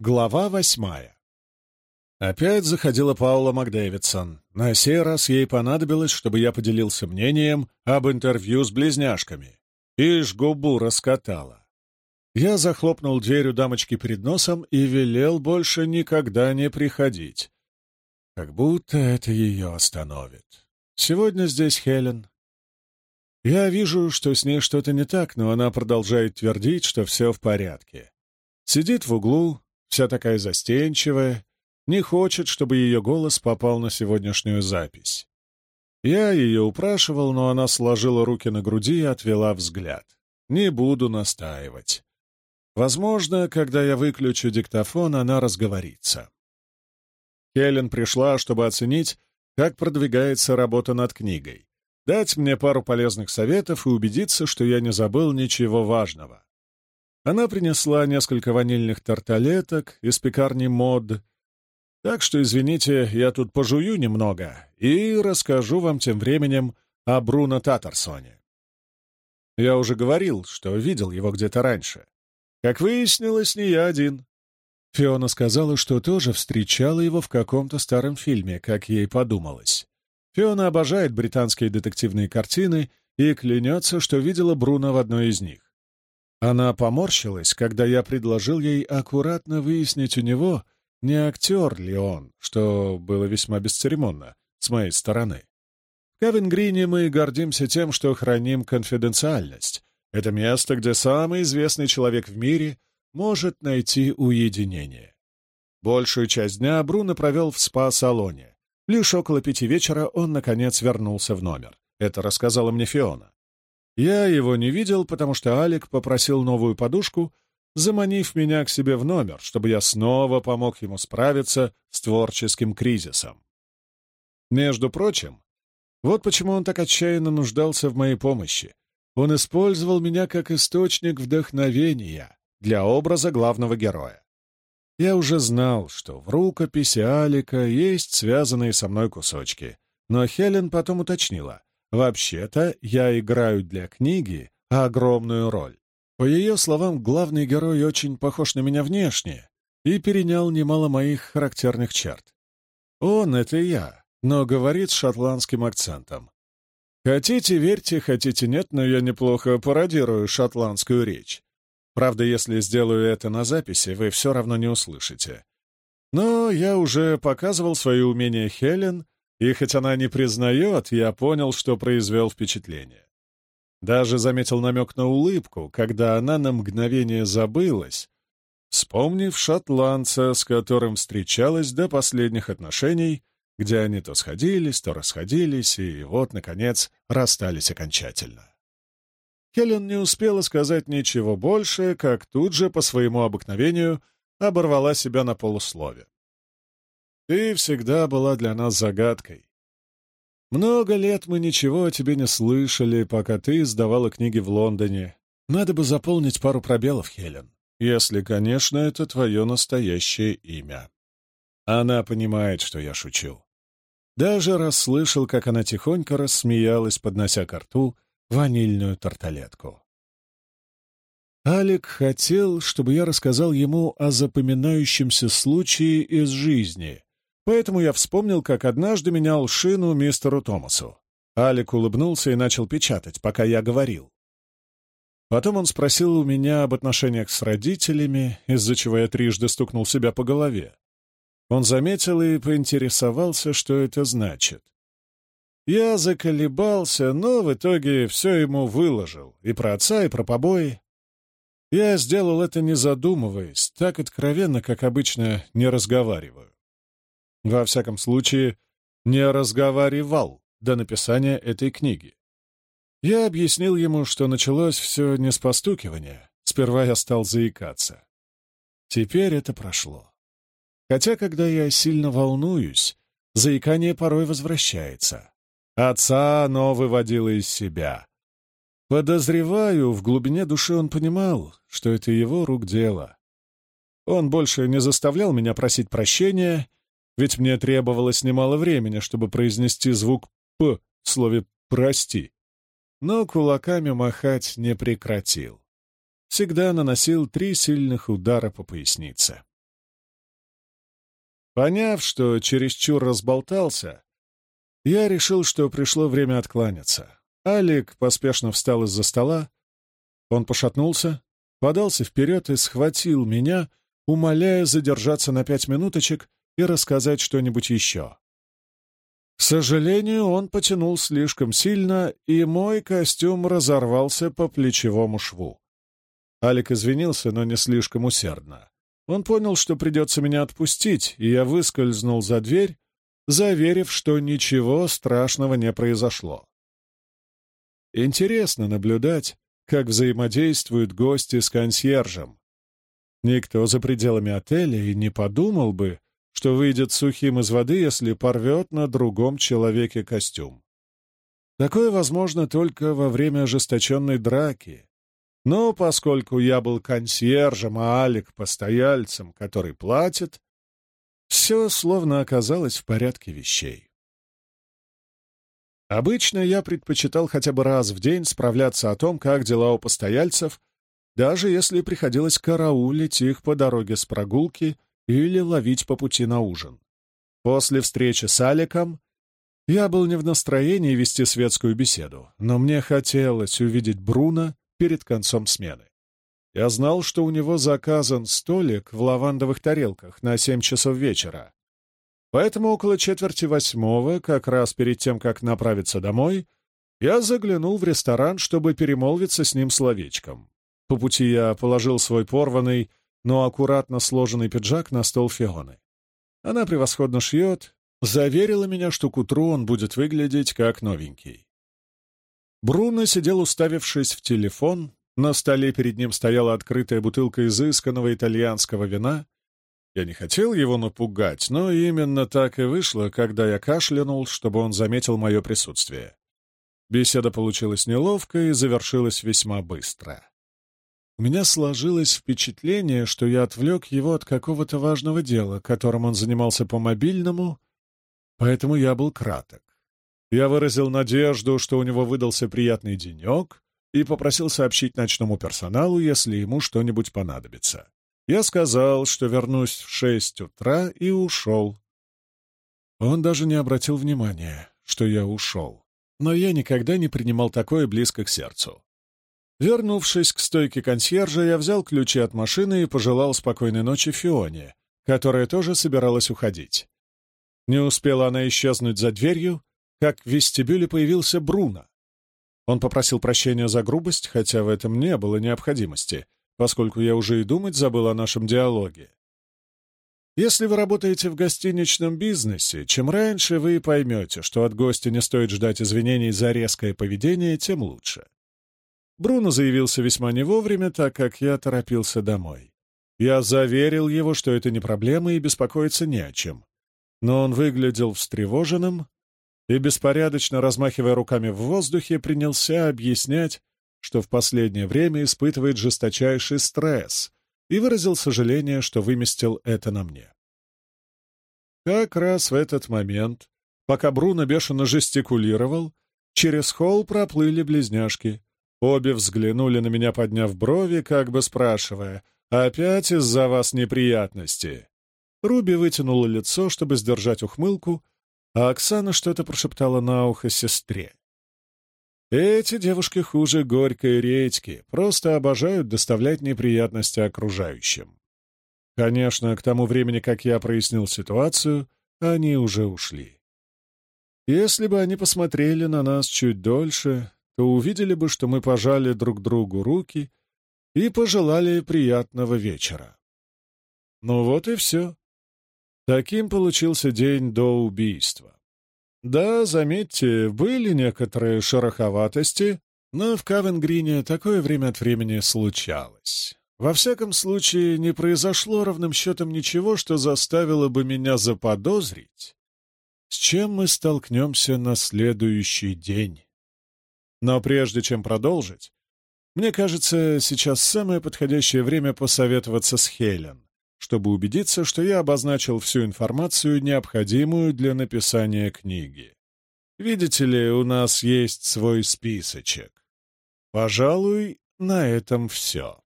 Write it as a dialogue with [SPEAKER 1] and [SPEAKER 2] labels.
[SPEAKER 1] Глава восьмая. Опять заходила Паула Макдэвидсон. На сей раз ей понадобилось, чтобы я поделился мнением об интервью с близняшками. Ишь, губу раскатала. Я захлопнул дверь у дамочки перед носом и велел больше никогда не приходить. Как будто это ее остановит. Сегодня здесь Хелен. Я вижу, что с ней что-то не так, но она продолжает твердить, что все в порядке. Сидит в углу, вся такая застенчивая, не хочет, чтобы ее голос попал на сегодняшнюю запись. Я ее упрашивал, но она сложила руки на груди и отвела взгляд. Не буду настаивать. Возможно, когда я выключу диктофон, она разговорится. Хелен пришла, чтобы оценить, как продвигается работа над книгой, дать мне пару полезных советов и убедиться, что я не забыл ничего важного. Она принесла несколько ванильных тарталеток из пекарни «Мод», так что, извините, я тут пожую немного и расскажу вам тем временем о Бруно Татарсоне. Я уже говорил, что видел его где-то раньше. Как выяснилось, не я один. Фиона сказала, что тоже встречала его в каком-то старом фильме, как ей подумалось. Фиона обожает британские детективные картины и клянется, что видела Бруно в одной из них. Она поморщилась, когда я предложил ей аккуратно выяснить у него, не актер ли он, что было весьма бесцеремонно с моей стороны. В Кавенгрине мы гордимся тем, что храним конфиденциальность. Это место, где самый известный человек в мире может найти уединение. Большую часть дня Бруно провел в спа-салоне. Лишь около пяти вечера он, наконец, вернулся в номер. Это рассказала мне Фиона. Я его не видел, потому что Алик попросил новую подушку, заманив меня к себе в номер, чтобы я снова помог ему справиться с творческим кризисом. Между прочим, вот почему он так отчаянно нуждался в моей помощи. Он использовал меня как источник вдохновения для образа главного героя. Я уже знал, что в рукописи Алика есть связанные со мной кусочки, но Хелен потом уточнила. Вообще-то я играю для книги огромную роль. По ее словам, главный герой очень похож на меня внешне и перенял немало моих характерных черт. Он — это я, но говорит с шотландским акцентом. Хотите — верьте, хотите — нет, но я неплохо пародирую шотландскую речь. Правда, если сделаю это на записи, вы все равно не услышите. Но я уже показывал свои умения Хелен, и хоть она не признает, я понял, что произвел впечатление. Даже заметил намек на улыбку, когда она на мгновение забылась, вспомнив шотландца, с которым встречалась до последних отношений, где они то сходились, то расходились, и вот, наконец, расстались окончательно. Хелен не успела сказать ничего больше, как тут же, по своему обыкновению, оборвала себя на полуслове. «Ты всегда была для нас загадкой. Много лет мы ничего о тебе не слышали, пока ты издавала книги в Лондоне. Надо бы заполнить пару пробелов, Хелен, если, конечно, это твое настоящее имя». Она понимает, что я шучу. Даже расслышал, как она тихонько рассмеялась, поднося ко рту ванильную тарталетку. Алик хотел, чтобы я рассказал ему о запоминающемся случае из жизни, поэтому я вспомнил, как однажды менял шину мистеру Томасу. Алик улыбнулся и начал печатать, пока я говорил. Потом он спросил у меня об отношениях с родителями, из-за чего я трижды стукнул себя по голове. Он заметил и поинтересовался, что это значит. Я заколебался, но в итоге все ему выложил, и про отца, и про побои. Я сделал это не задумываясь, так откровенно, как обычно, не разговариваю. Во всяком случае, не разговаривал до написания этой книги. Я объяснил ему, что началось все не с постукивания. Сперва я стал заикаться. Теперь это прошло. Хотя, когда я сильно волнуюсь, заикание порой возвращается. Отца оно выводило из себя. Подозреваю, в глубине души он понимал, что это его рук дело. Он больше не заставлял меня просить прощения, ведь мне требовалось немало времени, чтобы произнести звук «п» в слове «прости». Но кулаками махать не прекратил. Всегда наносил три сильных удара по пояснице. Поняв, что чересчур разболтался, я решил, что пришло время откланяться. Алик поспешно встал из-за стола. Он пошатнулся, подался вперед и схватил меня, умоляя задержаться на пять минуточек и рассказать что-нибудь еще. К сожалению, он потянул слишком сильно, и мой костюм разорвался по плечевому шву. Алик извинился, но не слишком усердно. Он понял, что придется меня отпустить, и я выскользнул за дверь, заверив, что ничего страшного не произошло. Интересно наблюдать, как взаимодействуют гости с консьержем. Никто за пределами отеля и не подумал бы, что выйдет сухим из воды, если порвет на другом человеке костюм. Такое возможно только во время ожесточенной драки. Но поскольку я был консьержем, а Алик — постояльцем, который платит, все словно оказалось в порядке вещей. Обычно я предпочитал хотя бы раз в день справляться о том, как дела у постояльцев, даже если приходилось караулить их по дороге с прогулки или ловить по пути на ужин. После встречи с Аликом я был не в настроении вести светскую беседу, но мне хотелось увидеть Бруно перед концом смены. Я знал, что у него заказан столик в лавандовых тарелках на семь часов вечера. Поэтому около четверти восьмого, как раз перед тем, как направиться домой, я заглянул в ресторан, чтобы перемолвиться с ним словечком. По пути я положил свой порванный но аккуратно сложенный пиджак на стол Фионы. Она превосходно шьет, заверила меня, что к утру он будет выглядеть как новенький. Бруно сидел, уставившись в телефон, на столе перед ним стояла открытая бутылка изысканного итальянского вина. Я не хотел его напугать, но именно так и вышло, когда я кашлянул, чтобы он заметил мое присутствие. Беседа получилась неловкой и завершилась весьма быстро. У меня сложилось впечатление, что я отвлек его от какого-то важного дела, которым он занимался по мобильному, поэтому я был краток. Я выразил надежду, что у него выдался приятный денек, и попросил сообщить ночному персоналу, если ему что-нибудь понадобится. Я сказал, что вернусь в шесть утра, и ушел. Он даже не обратил внимания, что я ушел. Но я никогда не принимал такое близко к сердцу. Вернувшись к стойке консьержа, я взял ключи от машины и пожелал спокойной ночи Фионе, которая тоже собиралась уходить. Не успела она исчезнуть за дверью, как в вестибюле появился Бруно. Он попросил прощения за грубость, хотя в этом не было необходимости, поскольку я уже и думать забыл о нашем диалоге. Если вы работаете в гостиничном бизнесе, чем раньше вы поймете, что от гостя не стоит ждать извинений за резкое поведение, тем лучше. Бруно заявился весьма не вовремя, так как я торопился домой. Я заверил его, что это не проблема и беспокоиться не о чем. Но он выглядел встревоженным и, беспорядочно размахивая руками в воздухе, принялся объяснять, что в последнее время испытывает жесточайший стресс и выразил сожаление, что выместил это на мне. Как раз в этот момент, пока Бруно бешено жестикулировал, через холл проплыли близняшки — Обе взглянули на меня, подняв брови, как бы спрашивая, «Опять из-за вас неприятности?» Руби вытянула лицо, чтобы сдержать ухмылку, а Оксана что-то прошептала на ухо сестре. Эти девушки хуже горькой редьки, просто обожают доставлять неприятности окружающим. Конечно, к тому времени, как я прояснил ситуацию, они уже ушли. Если бы они посмотрели на нас чуть дольше, то увидели бы, что мы пожали друг другу руки и пожелали приятного вечера. Ну вот и все. Таким получился день до убийства. Да, заметьте, были некоторые шероховатости, но в Кавенгрине такое время от времени случалось. Во всяком случае, не произошло ровным счетом ничего, что заставило бы меня заподозрить, с чем мы столкнемся на следующий день. Но прежде чем продолжить, мне кажется, сейчас самое подходящее время посоветоваться с Хелен, чтобы убедиться, что я обозначил всю информацию, необходимую для написания книги. Видите ли, у нас есть свой списочек. Пожалуй, на этом все.